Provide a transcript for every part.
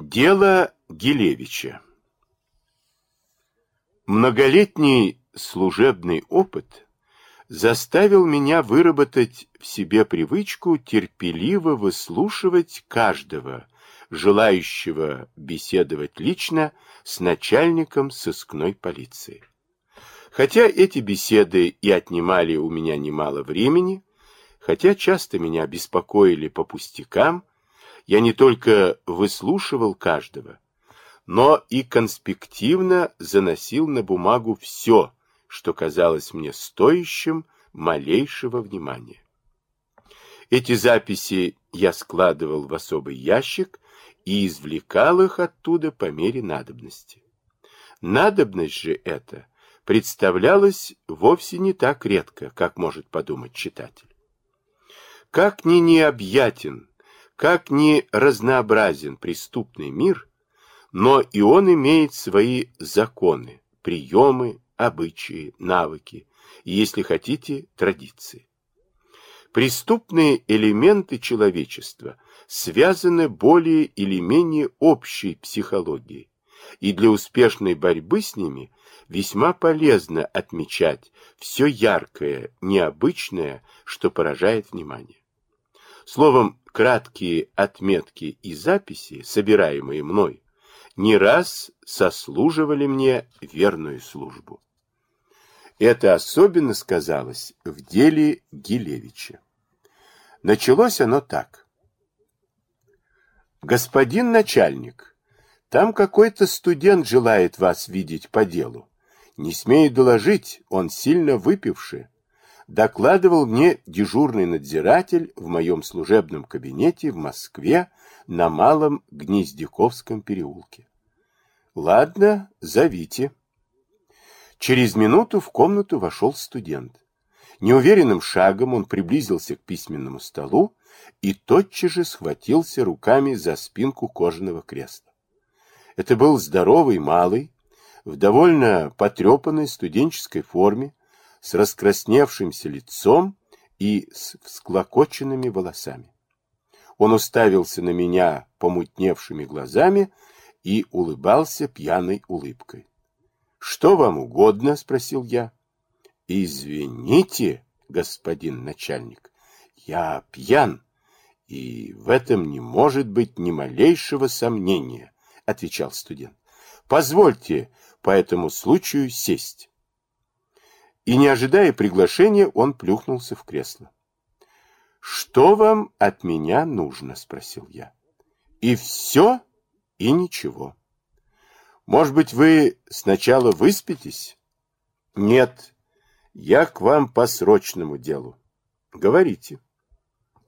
Дело Гилевича Многолетний служебный опыт заставил меня выработать в себе привычку терпеливо выслушивать каждого, желающего беседовать лично с начальником сыскной полиции. Хотя эти беседы и отнимали у меня немало времени, хотя часто меня беспокоили по пустякам, я не только выслушивал каждого, но и конспективно заносил на бумагу все, что казалось мне стоящим малейшего внимания. Эти записи я складывал в особый ящик и извлекал их оттуда по мере надобности. Надобность же эта представлялась вовсе не так редко, как может подумать читатель. Как ни необъятен как ни разнообразен преступный мир, но и он имеет свои законы, приемы, обычаи, навыки и, если хотите, традиции. Преступные элементы человечества связаны более или менее общей психологией, и для успешной борьбы с ними весьма полезно отмечать все яркое, необычное, что поражает внимание. Словом, краткие отметки и записи, собираемые мной, не раз сослуживали мне верную службу. Это особенно сказалось в деле Гилевича. Началось оно так. «Господин начальник, там какой-то студент желает вас видеть по делу. Не смею доложить, он сильно выпивший докладывал мне дежурный надзиратель в моем служебном кабинете в Москве на Малом Гнездяковском переулке. Ладно, зовите. Через минуту в комнату вошел студент. Неуверенным шагом он приблизился к письменному столу и тотчас же схватился руками за спинку кожаного кресла. Это был здоровый малый, в довольно потрепанной студенческой форме, с раскрасневшимся лицом и с всклокоченными волосами. Он уставился на меня помутневшими глазами и улыбался пьяной улыбкой. — Что вам угодно? — спросил я. — Извините, господин начальник, я пьян, и в этом не может быть ни малейшего сомнения, — отвечал студент. — Позвольте по этому случаю сесть и, не ожидая приглашения, он плюхнулся в кресло. «Что вам от меня нужно?» — спросил я. «И все, и ничего. Может быть, вы сначала выспитесь?» «Нет, я к вам по срочному делу. Говорите».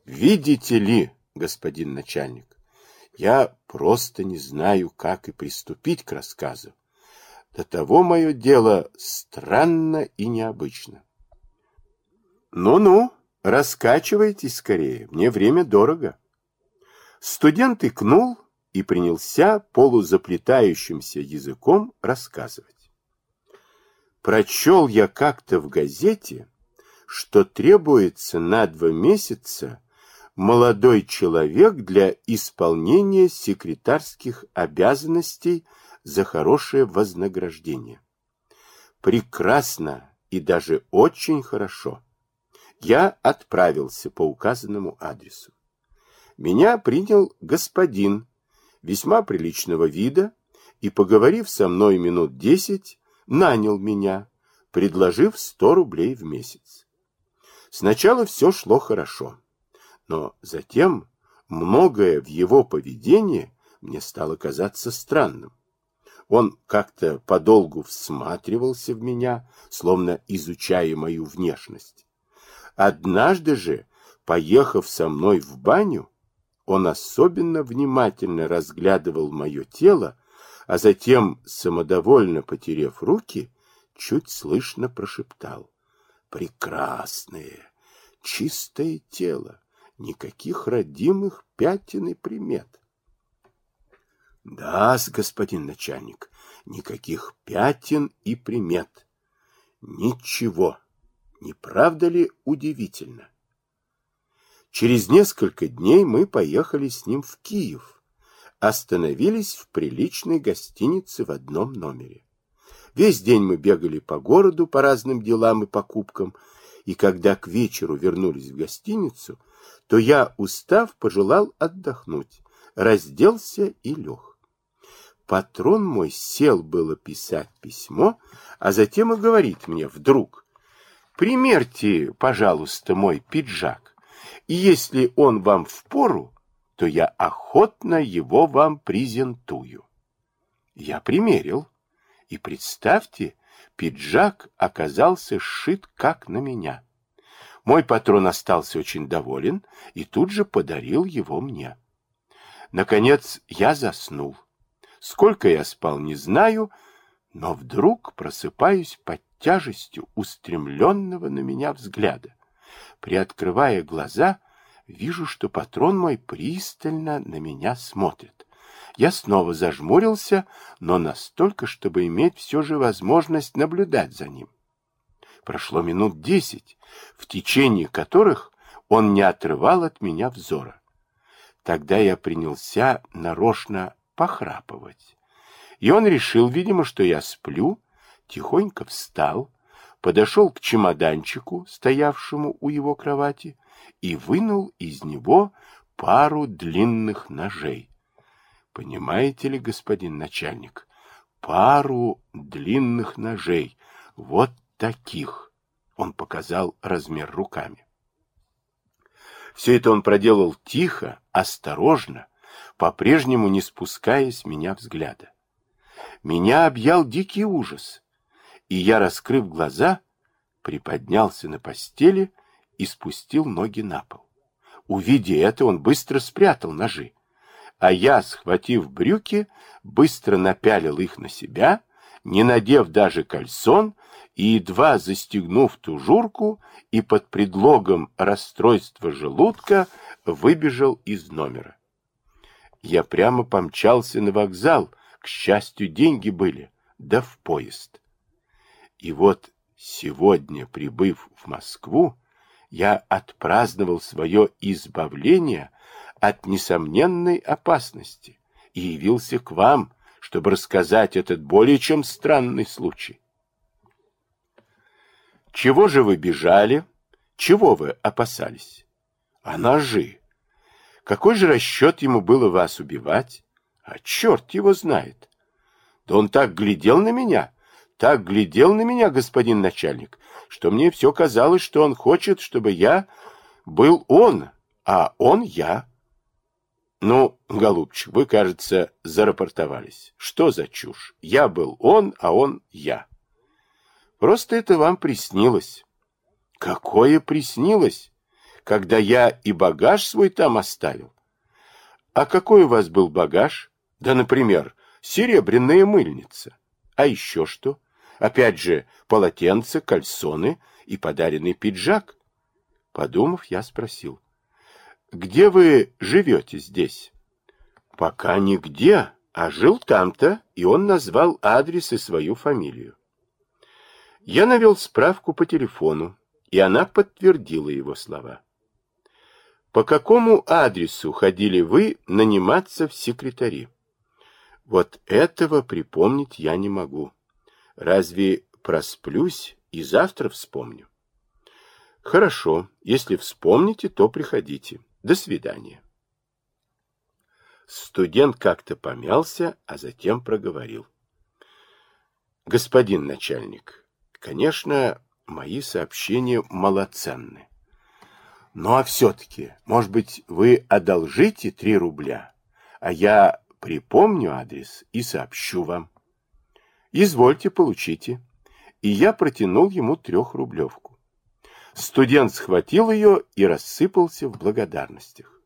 «Видите ли, господин начальник, я просто не знаю, как и приступить к рассказу. До того мое дело странно и необычно. Ну-ну, раскачивайтесь скорее, мне время дорого. Студент икнул и принялся полузаплетающимся языком рассказывать. Прочел я как-то в газете, что требуется на два месяца молодой человек для исполнения секретарских обязанностей за хорошее вознаграждение. Прекрасно и даже очень хорошо. Я отправился по указанному адресу. Меня принял господин, весьма приличного вида, и, поговорив со мной минут десять, нанял меня, предложив сто рублей в месяц. Сначала все шло хорошо, но затем многое в его поведении мне стало казаться странным. Он как-то подолгу всматривался в меня, словно изучая мою внешность. Однажды же, поехав со мной в баню, он особенно внимательно разглядывал мое тело, а затем, самодовольно потерев руки, чуть слышно прошептал. «Прекрасное, чистое тело, никаких родимых пятен и примет. Да, господин начальник, никаких пятен и примет. Ничего. Не правда ли удивительно? Через несколько дней мы поехали с ним в Киев, остановились в приличной гостинице в одном номере. Весь день мы бегали по городу по разным делам и покупкам, и когда к вечеру вернулись в гостиницу, то я, устав, пожелал отдохнуть, разделся и лег. Патрон мой сел было писать письмо, а затем и говорит мне вдруг, «Примерьте, пожалуйста, мой пиджак, и если он вам в пору, то я охотно его вам презентую». Я примерил, и представьте, пиджак оказался сшит как на меня. Мой патрон остался очень доволен и тут же подарил его мне. Наконец я заснул. Сколько я спал, не знаю, но вдруг просыпаюсь под тяжестью устремленного на меня взгляда. Приоткрывая глаза, вижу, что патрон мой пристально на меня смотрит. Я снова зажмурился, но настолько, чтобы иметь все же возможность наблюдать за ним. Прошло минут десять, в течение которых он не отрывал от меня взора. Тогда я принялся нарочно похрапывать. И он решил, видимо, что я сплю, тихонько встал, подошел к чемоданчику, стоявшему у его кровати, и вынул из него пару длинных ножей. Понимаете ли, господин начальник, пару длинных ножей, вот таких. Он показал размер руками. Все это он проделал тихо, осторожно, по-прежнему не спуская с меня взгляда. Меня объял дикий ужас, и я, раскрыв глаза, приподнялся на постели и спустил ноги на пол. Увидя это, он быстро спрятал ножи а я, схватив брюки, быстро напялил их на себя, не надев даже кальсон, и, едва застегнув тужурку и под предлогом расстройства желудка, выбежал из номера. Я прямо помчался на вокзал, к счастью, деньги были, да в поезд. И вот сегодня, прибыв в Москву, я отпраздновал свое избавление от несомненной опасности и явился к вам, чтобы рассказать этот более чем странный случай. Чего же вы бежали? Чего вы опасались? А ножи. Какой же расчет ему было вас убивать? А черт его знает. Да он так глядел на меня, так глядел на меня, господин начальник, что мне все казалось, что он хочет, чтобы я был он, а он я. Ну, голубчик, вы, кажется, зарапортовались. Что за чушь? Я был он, а он я. Просто это вам приснилось. Какое приснилось? Когда я и багаж свой там оставил. А какой у вас был багаж? Да, например, серебряная мыльница. А еще что? Опять же, полотенце, кальсоны и подаренный пиджак. Подумав, я спросил. Где вы живете здесь? Пока нигде, а жил там-то, и он назвал адрес и свою фамилию. Я навел справку по телефону, и она подтвердила его слова. По какому адресу ходили вы наниматься в секретари? Вот этого припомнить я не могу. Разве просплюсь и завтра вспомню? Хорошо, если вспомните, то приходите. До свидания. Студент как-то помялся, а затем проговорил. Господин начальник, конечно, мои сообщения малоценны. Ну а все-таки, может быть, вы одолжите три рубля, а я припомню адрес и сообщу вам. Извольте, получите. И я протянул ему трехрублевку. Студент схватил ее и рассыпался в благодарностях.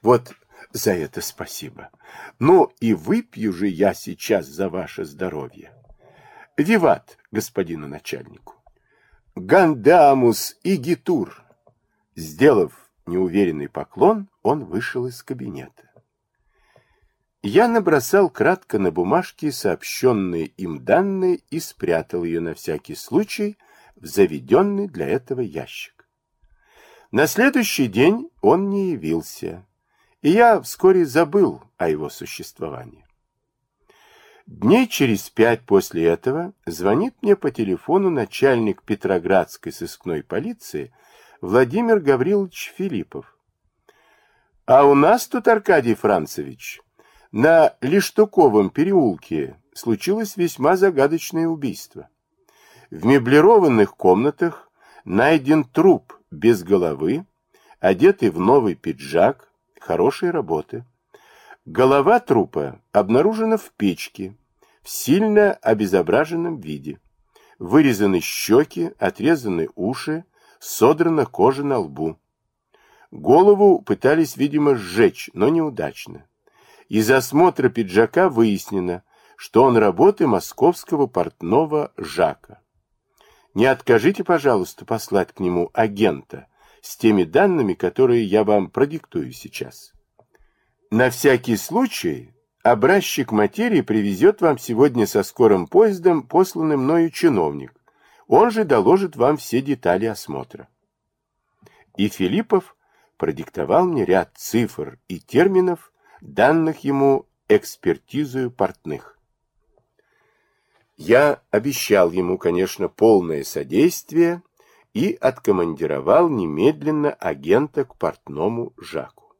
Вот за это спасибо. Ну и выпью же я сейчас за ваше здоровье. Виват господину начальнику. Гандамус и Гитур. Сделав неуверенный поклон, он вышел из кабинета. Я набросал кратко на бумажке сообщенные им данные и спрятал ее на всякий случай, в заведенный для этого ящик. На следующий день он не явился, и я вскоре забыл о его существовании. Дней через пять после этого звонит мне по телефону начальник Петроградской сыскной полиции Владимир Гаврилович Филиппов. А у нас тут, Аркадий Францевич, на Лиштуковом переулке случилось весьма загадочное убийство. В меблированных комнатах найден труп без головы, одетый в новый пиджак, хорошей работы. Голова трупа обнаружена в печке, в сильно обезображенном виде. Вырезаны щеки, отрезаны уши, содрана кожа на лбу. Голову пытались, видимо, сжечь, но неудачно. Из осмотра пиджака выяснено, что он работы московского портного Жака. Не откажите, пожалуйста, послать к нему агента с теми данными, которые я вам продиктую сейчас. На всякий случай образчик материи привезет вам сегодня со скорым поездом посланный мною чиновник. Он же доложит вам все детали осмотра. И Филиппов продиктовал мне ряд цифр и терминов, данных ему экспертизою портных. Я обещал ему, конечно, полное содействие и откомандировал немедленно агента к портному Жаку.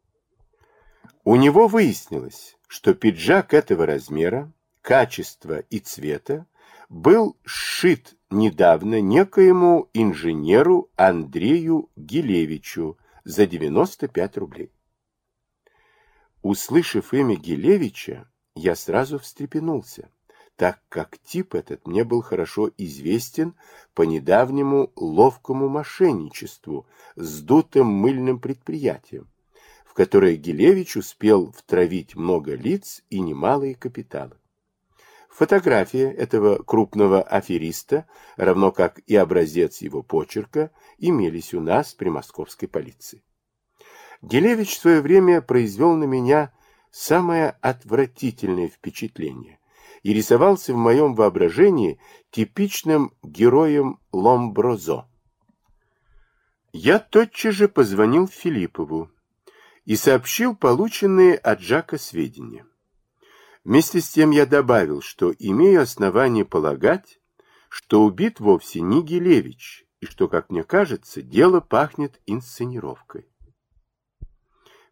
У него выяснилось, что пиджак этого размера, качества и цвета был сшит недавно некоему инженеру Андрею Гилевичу за 95 рублей. Услышав имя Гилевича, я сразу встрепенулся, так как тип этот мне был хорошо известен по недавнему ловкому мошенничеству с дутым мыльным предприятием которое Гилевич успел втравить много лиц и немалые капиталы. Фотография этого крупного афериста, равно как и образец его почерка, имелись у нас при московской полиции. Гилевич в свое время произвел на меня самое отвратительное впечатление и рисовался в моем воображении типичным героем Ломброзо. Я тотчас же позвонил Филиппову, и сообщил полученные от Жака сведения. Вместе с тем я добавил, что имею основание полагать, что убит вовсе не Гилевич, и что, как мне кажется, дело пахнет инсценировкой.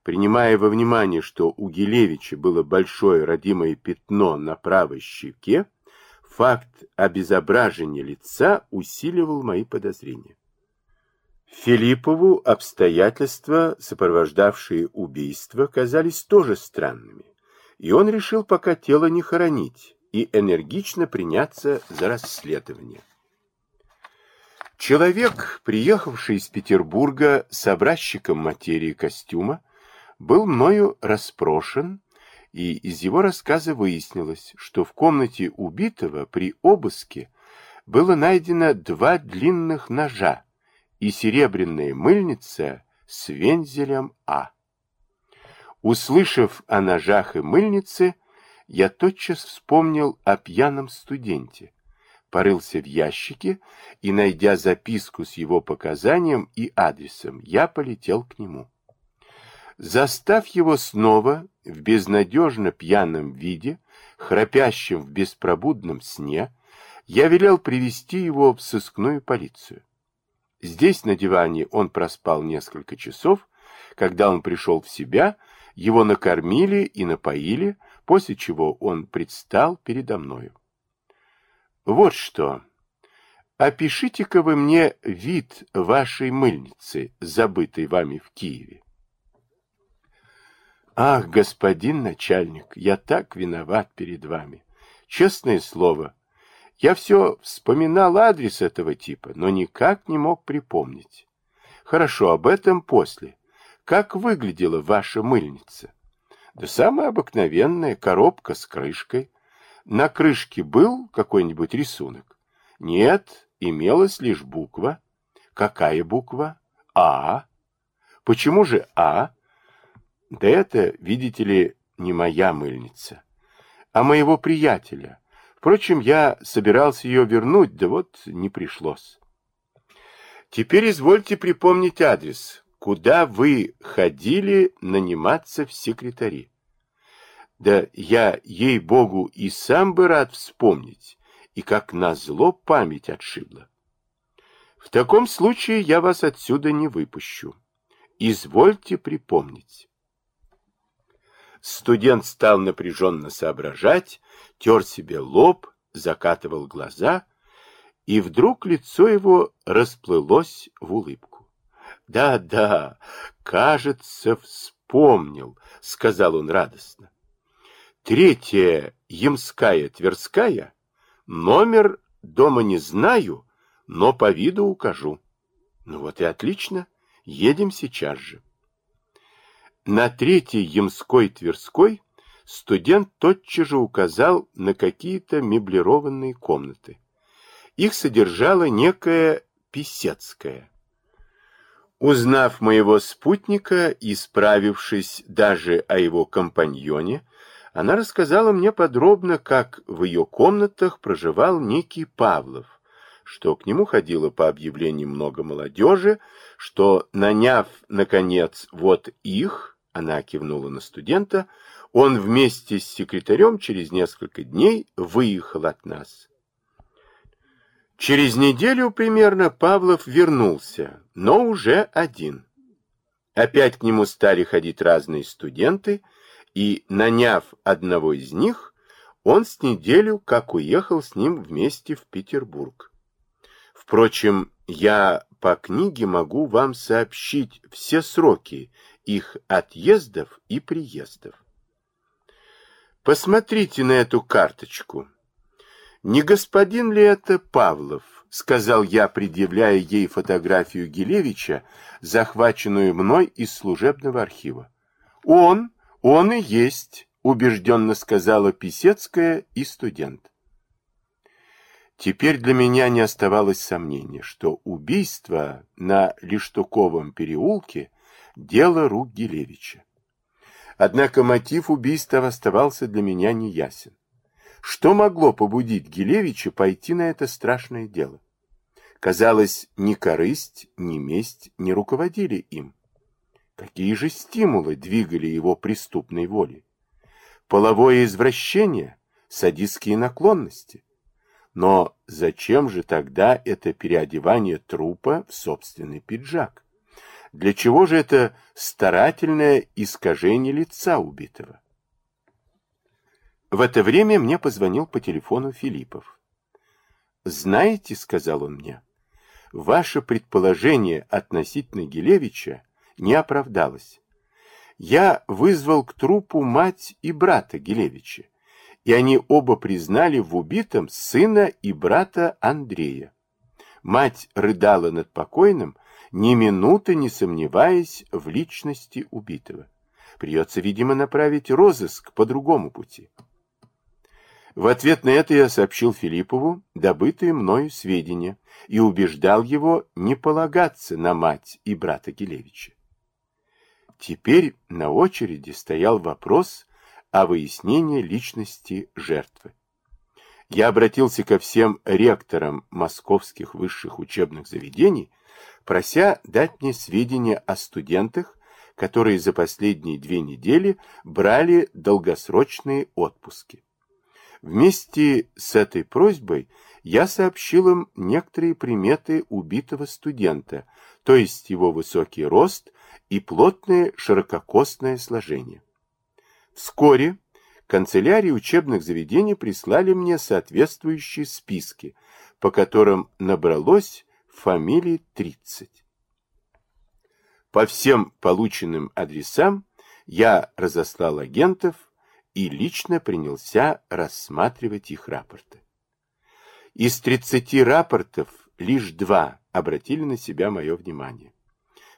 Принимая во внимание, что у Гилевича было большое родимое пятно на правой щеке, факт обезображения лица усиливал мои подозрения. Филиппову обстоятельства, сопровождавшие убийство, казались тоже странными, и он решил пока тело не хоронить и энергично приняться за расследование. Человек, приехавший из Петербурга с образчиком материи костюма, был мною расспрошен, и из его рассказа выяснилось, что в комнате убитого при обыске было найдено два длинных ножа, и серебряная мыльница с вензелем А. Услышав о ножах и мыльнице, я тотчас вспомнил о пьяном студенте, порылся в ящике и, найдя записку с его показанием и адресом, я полетел к нему. Застав его снова в безнадежно пьяном виде, храпящем в беспробудном сне, я велел привести его в сыскную полицию. Здесь, на диване, он проспал несколько часов. Когда он пришел в себя, его накормили и напоили, после чего он предстал передо мною. Вот что. Опишите-ка вы мне вид вашей мыльницы, забытой вами в Киеве. Ах, господин начальник, я так виноват перед вами. Честное слово, я все вспоминал адрес этого типа, но никак не мог припомнить. Хорошо, об этом после. Как выглядела ваша мыльница? Да самая обыкновенная коробка с крышкой. На крышке был какой-нибудь рисунок? Нет, имелась лишь буква. Какая буква? А. Почему же А? Да это, видите ли, не моя мыльница, а моего приятеля, Впрочем, я собирался ее вернуть, да вот не пришлось. Теперь извольте припомнить адрес, куда вы ходили наниматься в секретари? Да я, ей-богу, и сам бы рад вспомнить, и как назло память отшибла. В таком случае я вас отсюда не выпущу. Извольте припомнить. Студент стал напряженно соображать, тер себе лоб, закатывал глаза, и вдруг лицо его расплылось в улыбку. «Да, да, кажется, вспомнил», — сказал он радостно. «Третья Ямская Тверская, номер дома не знаю, но по виду укажу». «Ну вот и отлично, едем сейчас же». На третьей Ямской Тверской студент тотчас же указал на какие-то меблированные комнаты. Их содержала некая Писецкая. Узнав моего спутника и справившись даже о его компаньоне, она рассказала мне подробно, как в ее комнатах проживал некий Павлов, что к нему ходило по объявлению много молодежи, что, наняв, наконец, вот их, она кивнула на студента. Он вместе с секретарем через несколько дней выехал от нас. Через неделю примерно Павлов вернулся, но уже один. Опять к нему стали ходить разные студенты, и, наняв одного из них, он с неделю как уехал с ним вместе в Петербург. Впрочем, я по книге могу вам сообщить все сроки их отъездов и приездов. Посмотрите на эту карточку. Не господин ли это Павлов? Сказал я, предъявляя ей фотографию Гелевича, захваченную мной из служебного архива. Он, он и есть, убежденно сказала Писецкая и студент. Теперь для меня не оставалось сомнения, что убийство на Лиштуковом переулке дело рук Гилевича. Однако мотив убийства оставался для меня неясен. Что могло побудить Гилевича пойти на это страшное дело? Казалось, ни корысть, ни месть не руководили им. Какие же стимулы двигали его преступной волей? Половое извращение, садистские наклонности. Но зачем же тогда это переодевание трупа в собственный пиджак? Для чего же это старательное искажение лица убитого? В это время мне позвонил по телефону Филиппов. «Знаете, — сказал он мне, — ваше предположение относительно Гелевича не оправдалось. Я вызвал к трупу мать и брата Гелевича, и они оба признали в убитом сына и брата Андрея. Мать рыдала над покойным, ни минуты не сомневаясь в личности убитого. Придется, видимо, направить розыск по другому пути. В ответ на это я сообщил Филиппову добытые мною сведения и убеждал его не полагаться на мать и брата Гелевича. Теперь на очереди стоял вопрос о выяснении личности жертвы. Я обратился ко всем ректорам московских высших учебных заведений, прося дать мне сведения о студентах, которые за последние две недели брали долгосрочные отпуски. Вместе с этой просьбой я сообщил им некоторые приметы убитого студента, то есть его высокий рост и плотное ширококостное сложение. Вскоре канцелярии учебных заведений прислали мне соответствующие списки, по которым набралось фамилий 30. По всем полученным адресам я разослал агентов и лично принялся рассматривать их рапорты. Из 30 рапортов лишь два обратили на себя мое внимание.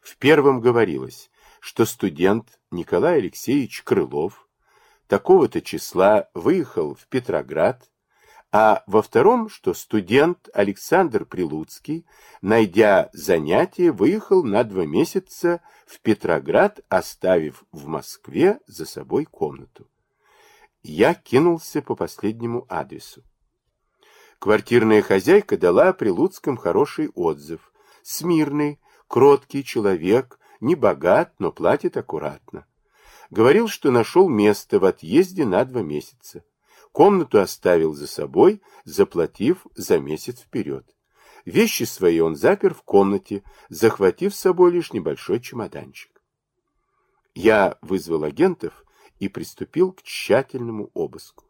В первом говорилось, что студент Николай Алексеевич Крылов такого-то числа выехал в Петроград а во втором, что студент Александр Прилуцкий, найдя занятие, выехал на два месяца в Петроград, оставив в Москве за собой комнату. Я кинулся по последнему адресу. Квартирная хозяйка дала о Прилуцком хороший отзыв. Смирный, кроткий человек, не богат, но платит аккуратно. Говорил, что нашел место в отъезде на два месяца. Комнату оставил за собой, заплатив за месяц вперед. Вещи свои он запер в комнате, захватив с собой лишь небольшой чемоданчик. Я вызвал агентов и приступил к тщательному обыску.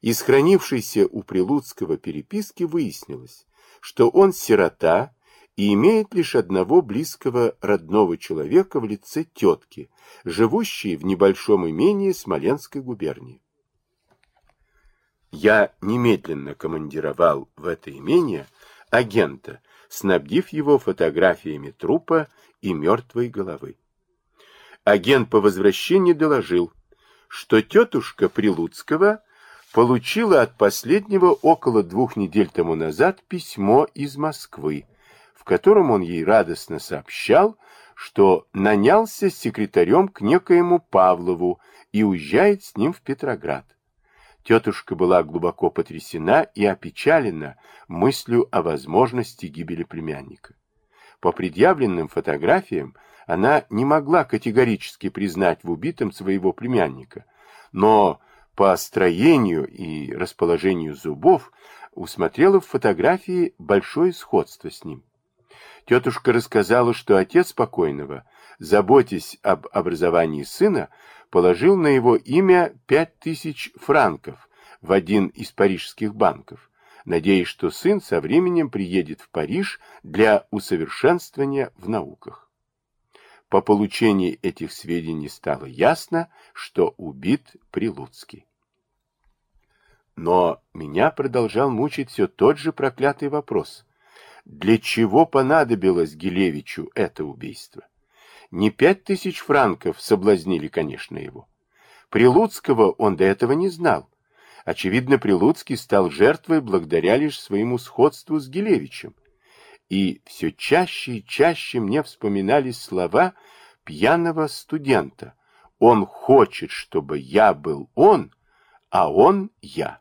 Из хранившейся у Прилуцкого переписки выяснилось, что он сирота и имеет лишь одного близкого родного человека в лице тетки, живущей в небольшом имении Смоленской губернии. Я немедленно командировал в это имение агента, снабдив его фотографиями трупа и мертвой головы. Агент по возвращении доложил, что тетушка Прилуцкого получила от последнего около двух недель тому назад письмо из Москвы, в котором он ей радостно сообщал, что нанялся секретарем к некоему Павлову и уезжает с ним в Петроград. Тетушка была глубоко потрясена и опечалена мыслью о возможности гибели племянника. По предъявленным фотографиям она не могла категорически признать в убитом своего племянника, но по строению и расположению зубов усмотрела в фотографии большое сходство с ним. Тетушка рассказала, что отец покойного, заботясь об образовании сына, положил на его имя пять тысяч франков в один из парижских банков, надеясь, что сын со временем приедет в Париж для усовершенствования в науках. По получении этих сведений стало ясно, что убит Прилуцкий. Но меня продолжал мучить все тот же проклятый вопрос – для чего понадобилось Гилевичу это убийство? Не пять тысяч франков соблазнили, конечно, его. Прилуцкого он до этого не знал. Очевидно, Прилуцкий стал жертвой благодаря лишь своему сходству с Гилевичем. И все чаще и чаще мне вспоминались слова пьяного студента. Он хочет, чтобы я был он, а он я.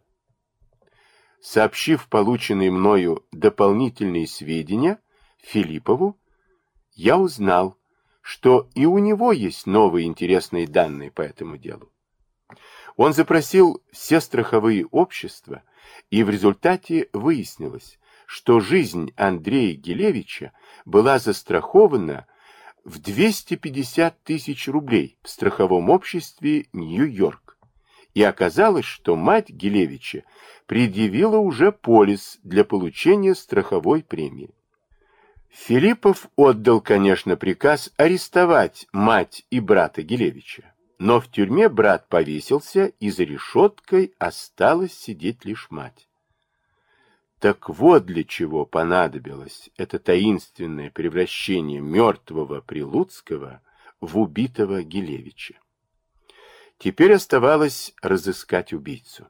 Сообщив полученные мною дополнительные сведения Филиппову, я узнал, что и у него есть новые интересные данные по этому делу. Он запросил все страховые общества, и в результате выяснилось, что жизнь Андрея Гелевича была застрахована в 250 тысяч рублей в страховом обществе Нью-Йорк и оказалось, что мать Гелевича предъявила уже полис для получения страховой премии. Филиппов отдал, конечно, приказ арестовать мать и брата Гелевича, но в тюрьме брат повесился, и за решеткой осталось сидеть лишь мать. Так вот для чего понадобилось это таинственное превращение мертвого Прилуцкого в убитого Гелевича. Теперь оставалось разыскать убийцу.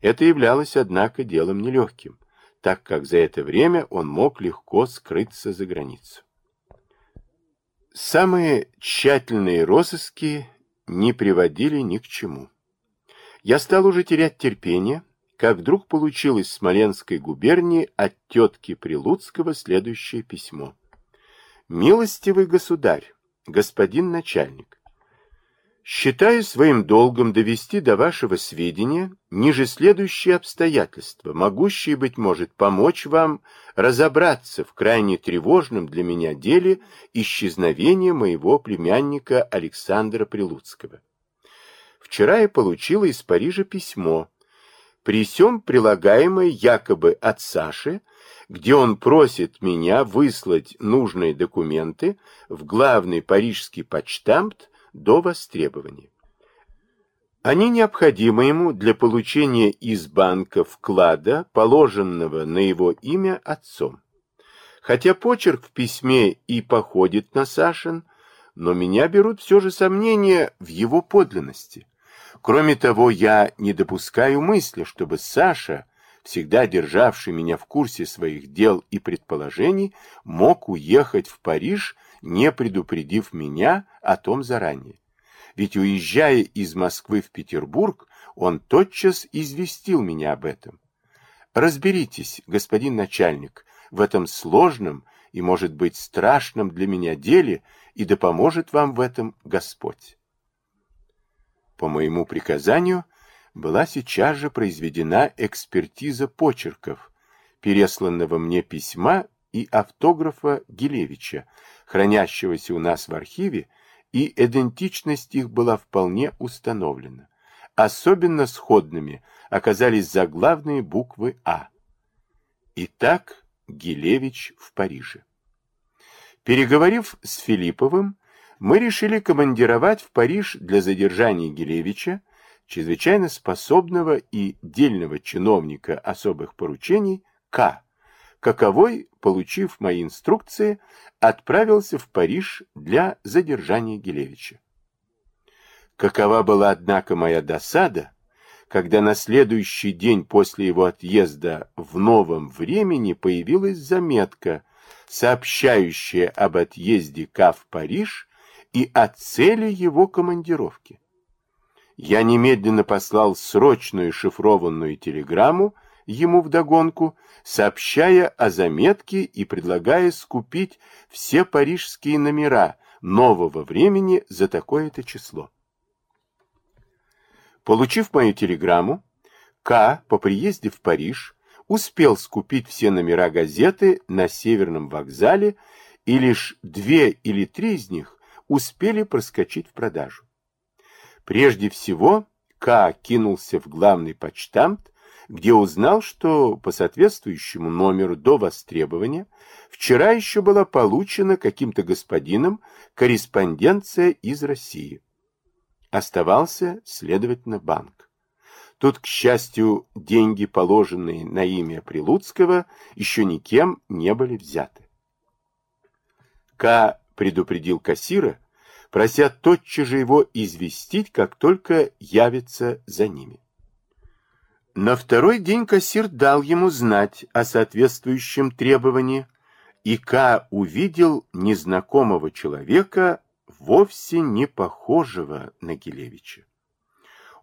Это являлось, однако, делом нелегким, так как за это время он мог легко скрыться за границу. Самые тщательные розыски не приводили ни к чему. Я стал уже терять терпение, как вдруг получил из Смоленской губернии от тетки Прилуцкого следующее письмо. «Милостивый государь, господин начальник, Считаю своим долгом довести до вашего сведения ниже следующие обстоятельства, могущие, быть может, помочь вам разобраться в крайне тревожном для меня деле исчезновения моего племянника Александра Прилуцкого. Вчера я получила из Парижа письмо, при сём прилагаемое якобы от Саши, где он просит меня выслать нужные документы в главный парижский почтамт до востребования. Они необходимы ему для получения из банка вклада, положенного на его имя отцом. Хотя почерк в письме и походит на Сашин, но меня берут все же сомнения в его подлинности. Кроме того, я не допускаю мысли, чтобы Саша, всегда державший меня в курсе своих дел и предположений, мог уехать в Париж не предупредив меня о том заранее. Ведь уезжая из Москвы в Петербург, он тотчас известил меня об этом. Разберитесь, господин начальник, в этом сложном и, может быть, страшном для меня деле, и да поможет вам в этом Господь. По моему приказанию была сейчас же произведена экспертиза почерков, пересланного мне письма и автографа Гилевича, хранящегося у нас в архиве, и идентичность их была вполне установлена. Особенно сходными оказались заглавные буквы «А». Итак, Гилевич в Париже. Переговорив с Филипповым, мы решили командировать в Париж для задержания Гилевича, чрезвычайно способного и дельного чиновника особых поручений К, каковой, получив мои инструкции, отправился в Париж для задержания Гилевича. Какова была, однако, моя досада, когда на следующий день после его отъезда в новом времени появилась заметка, сообщающая об отъезде К в Париж и о цели его командировки. Я немедленно послал срочную шифрованную телеграмму ему вдогонку, сообщая о заметке и предлагая скупить все парижские номера нового времени за такое-то число. Получив мою телеграмму, К. по приезде в Париж успел скупить все номера газеты на Северном вокзале, и лишь две или три из них успели проскочить в продажу. Прежде всего, К. кинулся в главный почтамт, где узнал, что по соответствующему номеру до востребования вчера еще была получена каким-то господином корреспонденция из России. Оставался, следовательно, банк. Тут, к счастью, деньги, положенные на имя Прилуцкого, еще никем не были взяты. К. предупредил кассира, прося тотчас же его известить, как только явится за ними. На второй день кассир дал ему знать о соответствующем требовании, и К. увидел незнакомого человека, вовсе не похожего на Гилевича.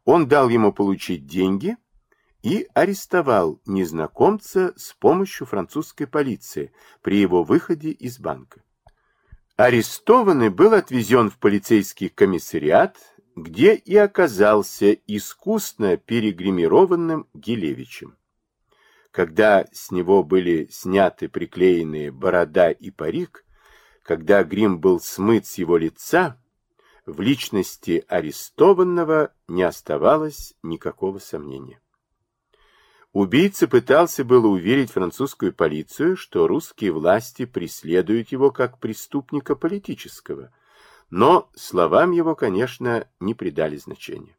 Он дал ему получить деньги и арестовал незнакомца с помощью французской полиции при его выходе из банка. Арестованный был отвезен в полицейский комиссариат, где и оказался искусно перегримированным Гилевичем. Когда с него были сняты приклеенные борода и парик, когда грим был смыт с его лица, в личности арестованного не оставалось никакого сомнения. Убийца пытался было уверить французскую полицию, что русские власти преследуют его как преступника политического – но словам его, конечно, не придали значения.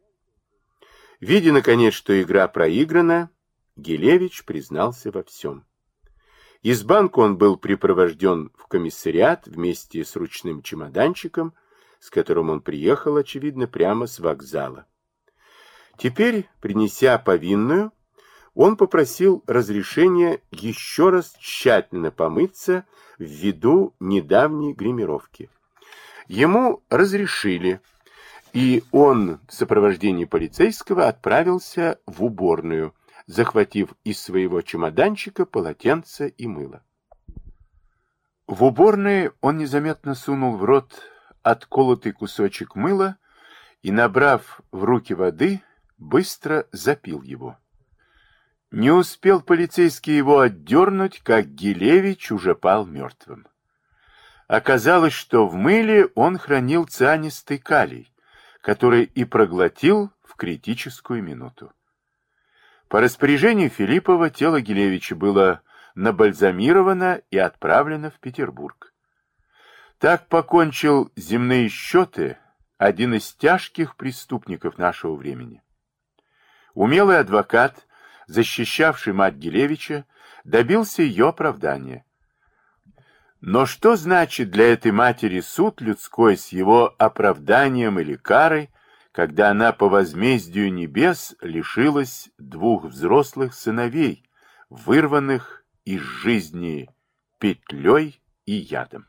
Видя, наконец, что игра проиграна, Гелевич признался во всем. Из банка он был припровожден в комиссариат вместе с ручным чемоданчиком, с которым он приехал, очевидно, прямо с вокзала. Теперь, принеся повинную, он попросил разрешения еще раз тщательно помыться ввиду недавней гримировки. Ему разрешили, и он в сопровождении полицейского отправился в уборную, захватив из своего чемоданчика полотенце и мыло. В уборной он незаметно сунул в рот отколотый кусочек мыла и, набрав в руки воды, быстро запил его. Не успел полицейский его отдернуть, как Гилевич уже пал мертвым. Оказалось, что в мыле он хранил цианистый калий, который и проглотил в критическую минуту. По распоряжению Филиппова тело Гилевича было набальзамировано и отправлено в Петербург. Так покончил земные счеты один из тяжких преступников нашего времени. Умелый адвокат, защищавший мать Гилевича, добился ее оправдания но что значит для этой матери суд людской с его оправданием или карой, когда она по возмездию небес лишилась двух взрослых сыновей, вырванных из жизни петлей и ядом?